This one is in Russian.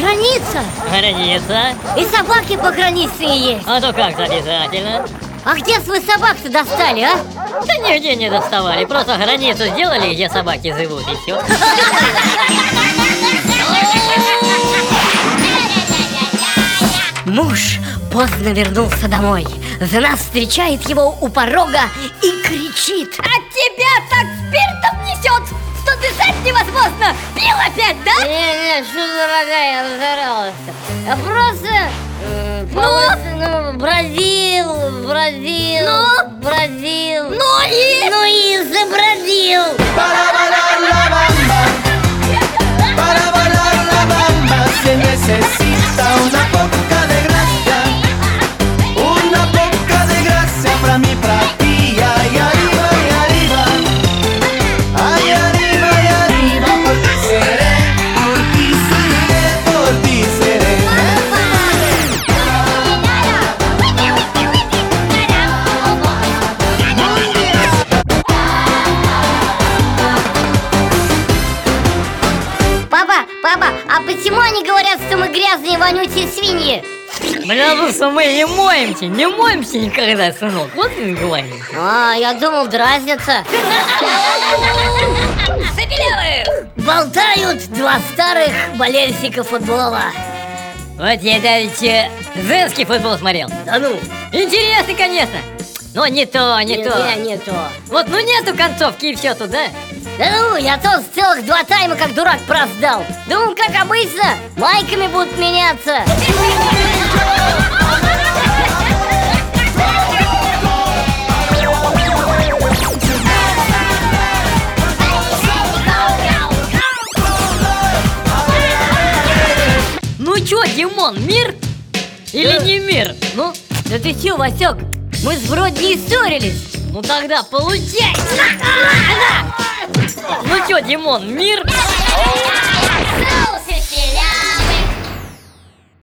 Граница. Граница. И собаки по границе есть. А то как обязательно. А где вы собак-то достали, а? Да нигде не доставали. Просто границу сделали, где собаки живут, и все. Муж поздно вернулся домой. Жена встречает его у порога и кричит. От тебя так спиртом да? Не-не, что, дорогая, я разоралась. Я просто... э, полос- ну, бродил, бродил, Ну? бродил. Ну и... Ну и забродил. Para bailar la bamba, para bailar la bamba se Папа, а почему они говорят, что мы грязные, вонючие свиньи? Потому что мы не моемся, не моемся никогда, сынок. Вот и говорим. А, я думал, дразнятся. Забелевых! Болтают два старых болельщика футбола. Вот я давеча женский футбол смотрел. Да ну, Интересно, конечно. Но не то, не, не, то. не, то. Вот, ну нету концовки и все туда. Да ну, я то целых два тайма как дурак просдал. Думал, как обычно, майками будут меняться. Ну чё, Димон, мир? Или не мир? Ну, Да ты чё, Васек, мы вроде не ссорились. ну тогда получай! Ну чё, Димон, мир?